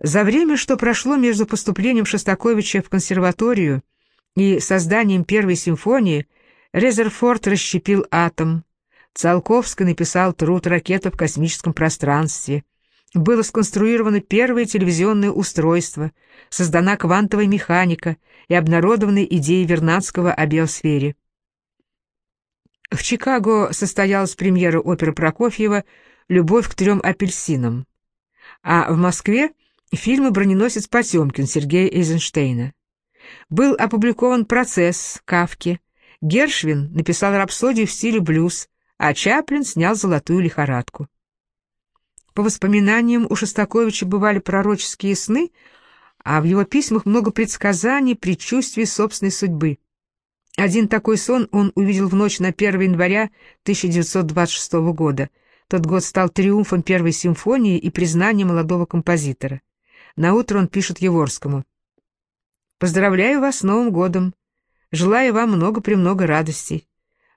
За время, что прошло между поступлением Шостаковича в консерваторию и созданием первой симфонии, Резерфорд расщепил атом, Циолковский написал труд «Ракета в космическом пространстве», было сконструировано первое телевизионное устройство, создана квантовая механика и обнародованы идеи Вернадского о биосфере. В Чикаго состоялась премьера оперы Прокофьева «Любовь к трем апельсинам», а в Москве фильмы «Броненосец Потемкин» Сергея Эйзенштейна. Был опубликован «Процесс» Кавки. Гершвин написал рапсодию в стиле блюз, а Чаплин снял «Золотую лихорадку». По воспоминаниям у Шостаковича бывали пророческие сны, а в его письмах много предсказаний, предчувствий собственной судьбы. Один такой сон он увидел в ночь на 1 января 1926 года. Тот год стал триумфом первой симфонии и признанием молодого композитора. Наутро он пишет Еворскому. «Поздравляю вас с Новым годом. Желаю вам много-премного радостей.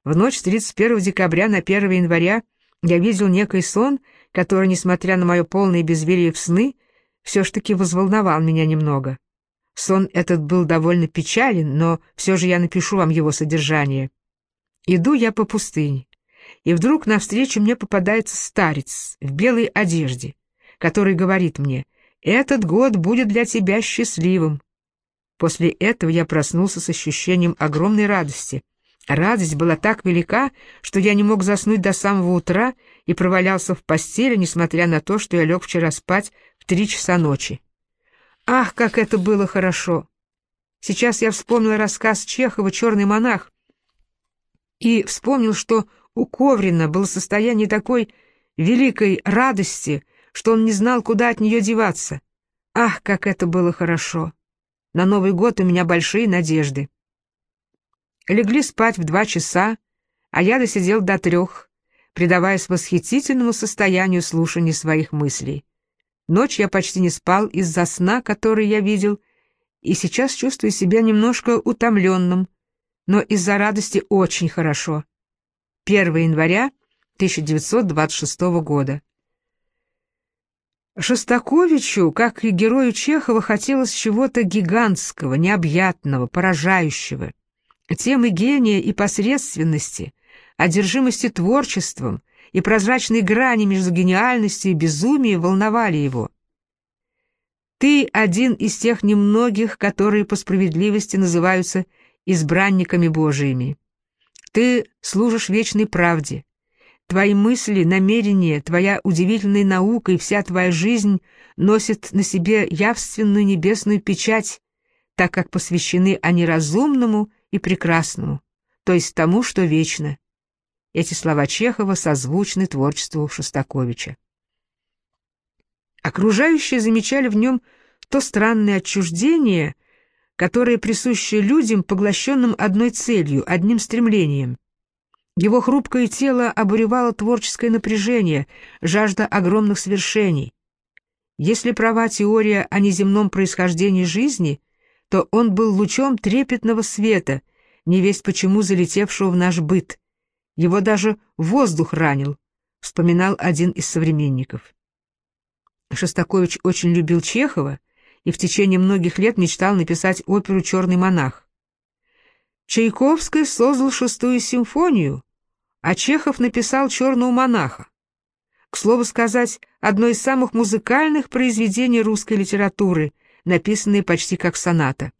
В ночь с 31 декабря на 1 января я видел некий сон, который, несмотря на мое полное безверие в сны, все ж таки возволновал меня немного. Сон этот был довольно печален, но все же я напишу вам его содержание. Иду я по пустыне, и вдруг навстречу мне попадается старец в белой одежде, который говорит мне, «Этот год будет для тебя счастливым». После этого я проснулся с ощущением огромной радости. Радость была так велика, что я не мог заснуть до самого утра и провалялся в постели, несмотря на то, что я лег вчера спать в три часа ночи. Ах, как это было хорошо! Сейчас я вспомнил рассказ Чехова «Черный монах» и вспомнил, что у Коврина было состояние такой великой радости, что он не знал, куда от нее деваться. Ах, как это было хорошо! На Новый год у меня большие надежды. Легли спать в два часа, а я досидел до трех, предаваясь восхитительному состоянию слушания своих мыслей. Ночь я почти не спал из-за сна, который я видел, и сейчас чувствую себя немножко утомленным, но из-за радости очень хорошо. 1 января 1926 года. Шостаковичу, как и герою Чехова, хотелось чего-то гигантского, необъятного, поражающего. Темы гения и посредственности, одержимости творчеством — и прозрачные грани между гениальностью и безумием волновали его. Ты один из тех немногих, которые по справедливости называются избранниками Божиими. Ты служишь вечной правде. Твои мысли, намерения, твоя удивительная наука и вся твоя жизнь носят на себе явственную небесную печать, так как посвящены они разумному и прекрасному, то есть тому, что вечно. Эти слова Чехова созвучны творчеству Шостаковича. Окружающие замечали в нем то странное отчуждение, которое присуще людям, поглощенным одной целью, одним стремлением. Его хрупкое тело обуревало творческое напряжение, жажда огромных свершений. Если права теория о неземном происхождении жизни, то он был лучом трепетного света, невесть почему залетевшего в наш быт. Его даже воздух ранил, вспоминал один из современников. Шостакович очень любил Чехова и в течение многих лет мечтал написать оперу «Черный монах». Чайковский создал шестую симфонию, а Чехов написал «Черного монаха». К слову сказать, одно из самых музыкальных произведений русской литературы, написанное почти как соната.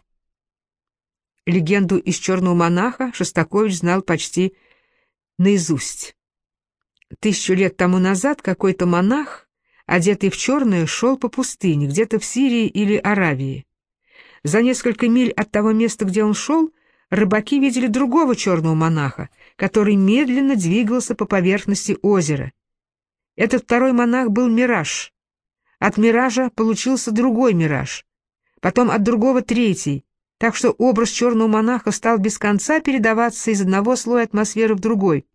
Легенду из «Черного монаха» Шостакович знал почти наизусть. Тысячу лет тому назад какой-то монах, одетый в черное, шел по пустыне, где-то в Сирии или Аравии. За несколько миль от того места, где он шел, рыбаки видели другого черного монаха, который медленно двигался по поверхности озера. Этот второй монах был мираж. От миража получился другой мираж, потом от другого третий, так что образ черного монаха стал без конца передаваться из одного слоя атмосферы в другой.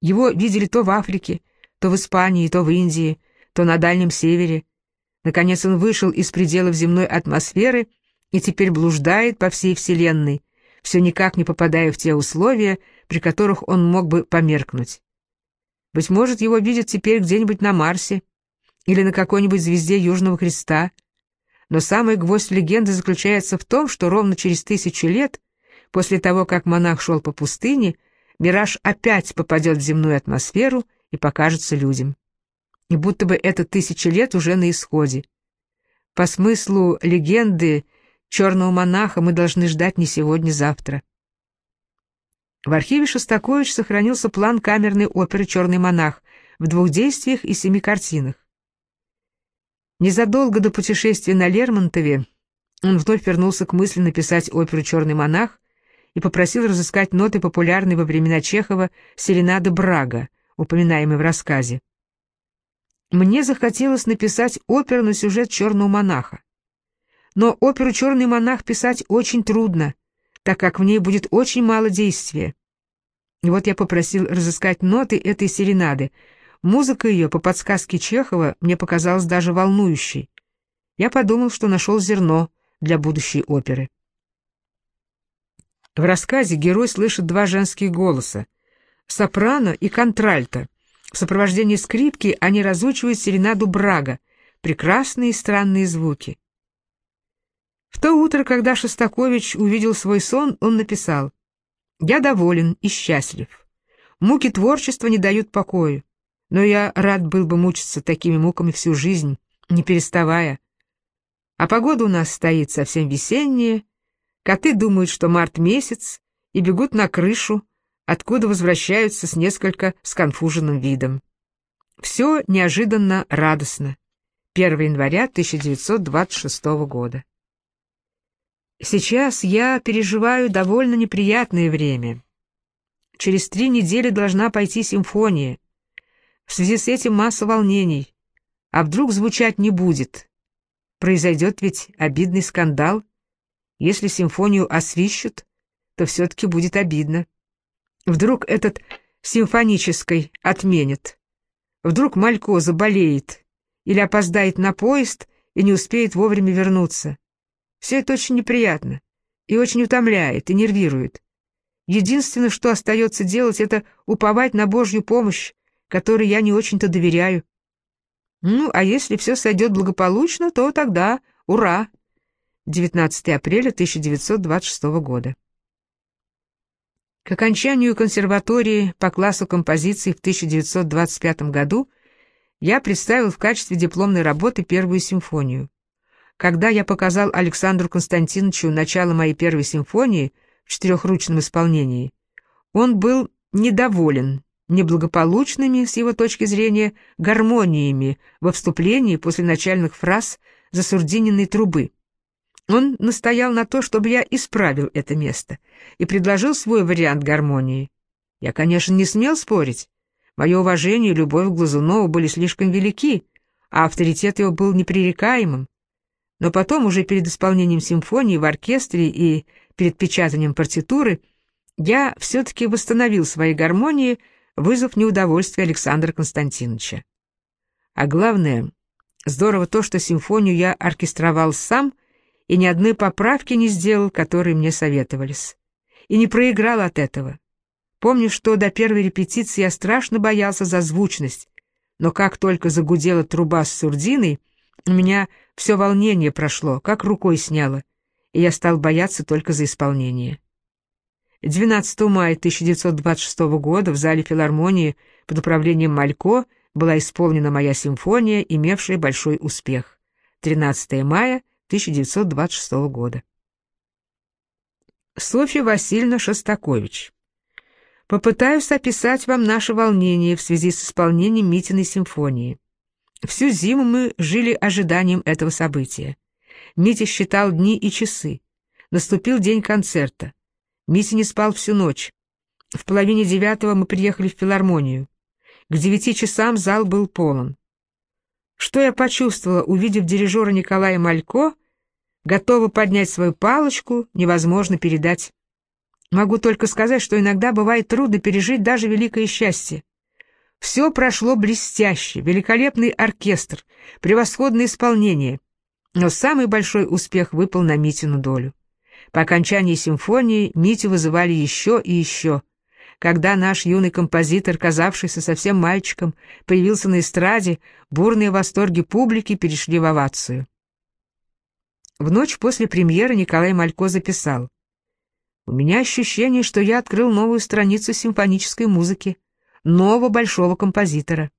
Его видели то в Африке, то в Испании, то в Индии, то на Дальнем Севере. Наконец он вышел из пределов земной атмосферы и теперь блуждает по всей Вселенной, все никак не попадая в те условия, при которых он мог бы померкнуть. Быть может, его видят теперь где-нибудь на Марсе, или на какой-нибудь звезде Южного Креста. Но самый гвоздь легенды заключается в том, что ровно через тысячу лет, после того, как монах шел по пустыне, мираж опять попадет в земную атмосферу и покажется людям. И будто бы это тысяча лет уже на исходе. По смыслу легенды черного монаха мы должны ждать не сегодня-завтра. В архиве Шостакович сохранился план камерной оперы «Черный монах» в двух действиях и семи картинах. Незадолго до путешествия на Лермонтове он вновь вернулся к мысли написать оперу «Черный монах» и попросил разыскать ноты популярной во времена Чехова «Серенады Брага», упоминаемой в рассказе. Мне захотелось написать оперу на сюжет «Черного монаха». Но оперу «Черный монах» писать очень трудно, так как в ней будет очень мало действия. И вот я попросил разыскать ноты этой серенады. Музыка ее, по подсказке Чехова, мне показалась даже волнующей. Я подумал, что нашел зерно для будущей оперы. В рассказе герой слышит два женских голоса — сопрано и контральто. В сопровождении скрипки они разучивают серенаду Брага, прекрасные и странные звуки. Утро, когда Шостакович увидел свой сон, он написал «Я доволен и счастлив. Муки творчества не дают покоя, но я рад был бы мучиться такими муками всю жизнь, не переставая. А погода у нас стоит совсем весенняя, коты думают, что март месяц, и бегут на крышу, откуда возвращаются с несколько сконфуженным видом. Все неожиданно радостно. 1 января 1926 года. Сейчас я переживаю довольно неприятное время. Через три недели должна пойти симфония. В связи с этим масса волнений. А вдруг звучать не будет? Произойдет ведь обидный скандал. Если симфонию освищут, то все-таки будет обидно. Вдруг этот симфонический отменят. Вдруг Малько заболеет или опоздает на поезд и не успеет вовремя вернуться. Все это очень неприятно и очень утомляет и нервирует. Единственное, что остается делать, это уповать на Божью помощь, которой я не очень-то доверяю. Ну, а если все сойдет благополучно, то тогда ура! 19 апреля 1926 года. К окончанию консерватории по классу композиции в 1925 году я представил в качестве дипломной работы первую симфонию. Когда я показал Александру Константиновичу начало моей первой симфонии в четырехручном исполнении, он был недоволен неблагополучными, с его точки зрения, гармониями во вступлении после начальных фраз засурдиненной трубы. Он настоял на то, чтобы я исправил это место, и предложил свой вариант гармонии. Я, конечно, не смел спорить. Мое уважение и любовь к Глазунову были слишком велики, а авторитет его был непререкаемым. Но потом, уже перед исполнением симфонии в оркестре и перед печатанием партитуры, я все-таки восстановил свои гармонии, вызвав неудовольствие Александра Константиновича. А главное, здорово то, что симфонию я оркестровал сам — и ни одной поправки не сделал, которые мне советовались. И не проиграл от этого. Помню, что до первой репетиции я страшно боялся за звучность, но как только загудела труба с сурдиной, у меня все волнение прошло, как рукой сняло, и я стал бояться только за исполнение. 12 мая 1926 года в зале филармонии под управлением Малько была исполнена моя симфония, имевшая большой успех. 13 мая 1926 года. Софья Васильевна Шостакович. Попытаюсь описать вам наше волнение в связи с исполнением Митиной симфонии. Всю зиму мы жили ожиданием этого события. Митя считал дни и часы. Наступил день концерта. Митя не спал всю ночь. В половине девятого мы приехали в филармонию. К девяти часам зал был полон. Что я почувствовала, увидев дирижера Николая Малько, готова поднять свою палочку, невозможно передать. Могу только сказать, что иногда бывает трудно пережить даже великое счастье. Все прошло блестяще, великолепный оркестр, превосходное исполнение. Но самый большой успех выпал на Митину долю. По окончании симфонии Митю вызывали еще и еще. когда наш юный композитор, казавшийся совсем мальчиком, появился на эстраде, бурные восторги публики перешли в овацию. В ночь после премьеры Николай Малько записал «У меня ощущение, что я открыл новую страницу симфонической музыки, нового большого композитора».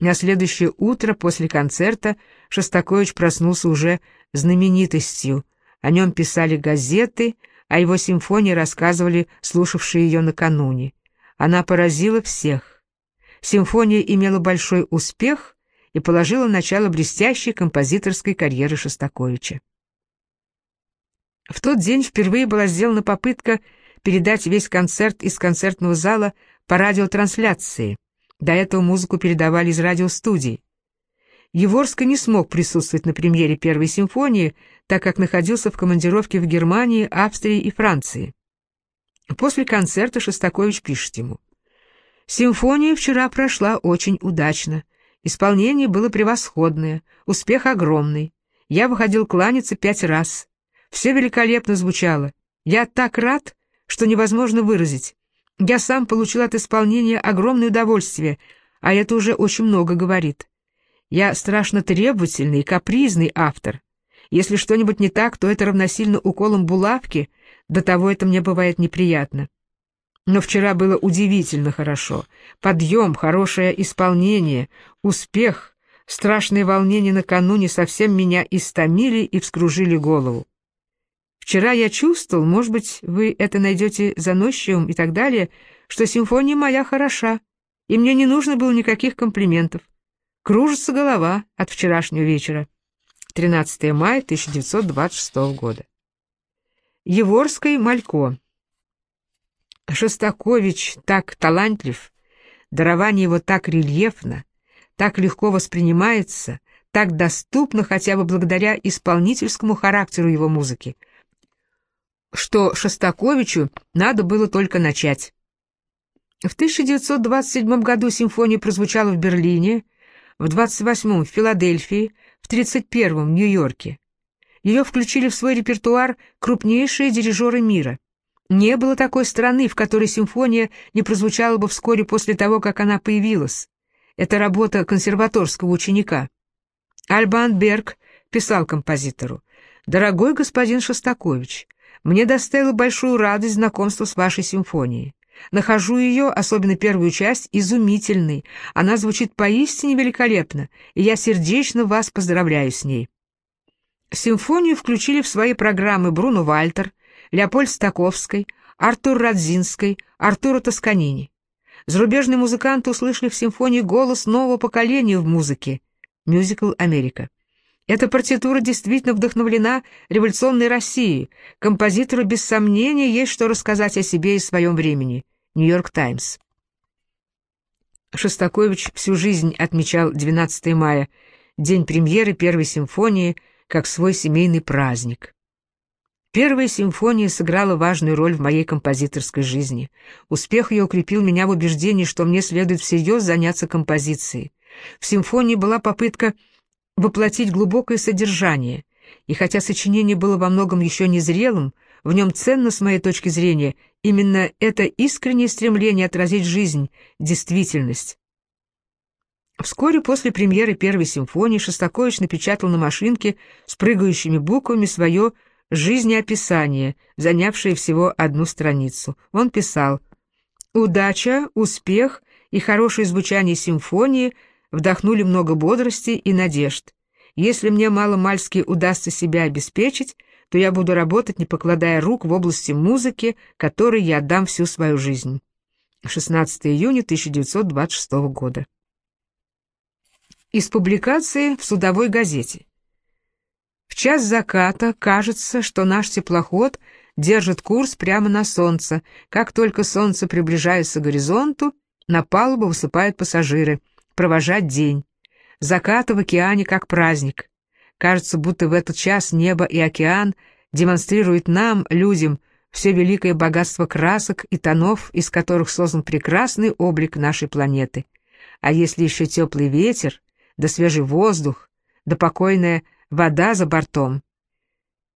На следующее утро после концерта Шостакович проснулся уже знаменитостью. О нем писали газеты, о его симфонии рассказывали слушавшие ее накануне. Она поразила всех. Симфония имела большой успех и положила начало блестящей композиторской карьеры Шостаковича. В тот день впервые была сделана попытка передать весь концерт из концертного зала по радиотрансляции. До этого музыку передавали из радиостудий. Еворский не смог присутствовать на премьере первой симфонии, так как находился в командировке в Германии, Австрии и Франции. После концерта Шостакович пишет ему. «Симфония вчера прошла очень удачно. Исполнение было превосходное, успех огромный. Я выходил кланяться пять раз. Все великолепно звучало. Я так рад, что невозможно выразить. Я сам получил от исполнения огромное удовольствие, а это уже очень много говорит. Я страшно требовательный и капризный автор. Если что-нибудь не так, то это равносильно уколом булавки, до того это мне бывает неприятно. Но вчера было удивительно хорошо. Подъем, хорошее исполнение, успех, страшные волнения накануне совсем меня истомили и вскружили голову. Вчера я чувствовал, может быть, вы это найдете заносчивым и так далее, что симфония моя хороша, и мне не нужно было никаких комплиментов. Кружится голова от вчерашнего вечера. 13 мая 1926 года. Еворской Малько. Шостакович так талантлив, дарование его так рельефно, так легко воспринимается, так доступно хотя бы благодаря исполнительскому характеру его музыки, что Шостаковичу надо было только начать. В 1927 году симфония прозвучала в Берлине, в 28-м в Филадельфии, в 31-м в Нью-Йорке. Ее включили в свой репертуар крупнейшие дирижеры мира. Не было такой страны, в которой симфония не прозвучала бы вскоре после того, как она появилась. Это работа консерваторского ученика. Альбан Берг писал композитору, «Дорогой господин Шостакович, мне доставило большую радость знакомства с вашей симфонией. Нахожу ее, особенно первую часть, изумительной. Она звучит поистине великолепно, и я сердечно вас поздравляю с ней». Симфонию включили в свои программы Бруно Вальтер, Леопольд Стаковской, Артур Радзинской, Артура Тосканини. Зарубежные музыканты услышали в симфонии голос нового поколения в музыке. Мюзикл «Америка». Эта партитура действительно вдохновлена революционной Россией. Композитору без сомнения есть что рассказать о себе и своем времени. Нью-Йорк Таймс. Шостакович всю жизнь отмечал 12 мая, день премьеры первой симфонии, как свой семейный праздник. Первая симфония сыграла важную роль в моей композиторской жизни. Успех ее укрепил меня в убеждении, что мне следует всерьез заняться композицией. В симфонии была попытка воплотить глубокое содержание, и хотя сочинение было во многом еще незрелым, в нем ценно, с моей точки зрения, именно это искреннее стремление отразить жизнь, действительность. Вскоре после премьеры первой симфонии Шостакович напечатал на машинке с прыгающими буквами свое жизнеописание, занявшее всего одну страницу. Он писал «Удача, успех и хорошее звучание симфонии вдохнули много бодрости и надежд. Если мне мало-мальски удастся себя обеспечить, то я буду работать, не покладая рук в области музыки, которой я отдам всю свою жизнь». 16 июня 1926 года. Из публикации в судовой газете. В час заката кажется, что наш теплоход держит курс прямо на солнце. Как только солнце приближается к горизонту, на палубу высыпают пассажиры, провожать день. Закат в океане как праздник. Кажется, будто в этот час небо и океан демонстрируют нам, людям, все великое богатство красок и тонов, из которых создан прекрасный облик нашей планеты. А если еще теплый ветер, да свежий воздух, да покойная вода за бортом.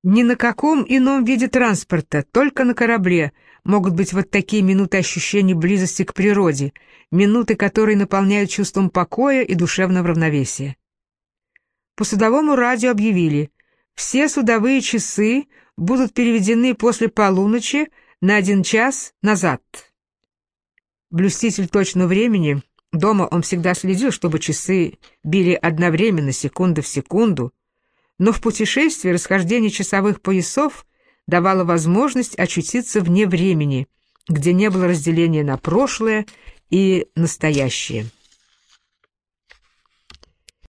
Ни на каком ином виде транспорта, только на корабле, могут быть вот такие минуты ощущения близости к природе, минуты, которые наполняют чувством покоя и душевного равновесия. По судовому радио объявили, все судовые часы будут переведены после полуночи на один час назад. Блюститель точного времени, дома он всегда следил, чтобы часы били одновременно, секунда в секунду, но в путешествии расхождение часовых поясов давало возможность очутиться вне времени, где не было разделения на прошлое и настоящее.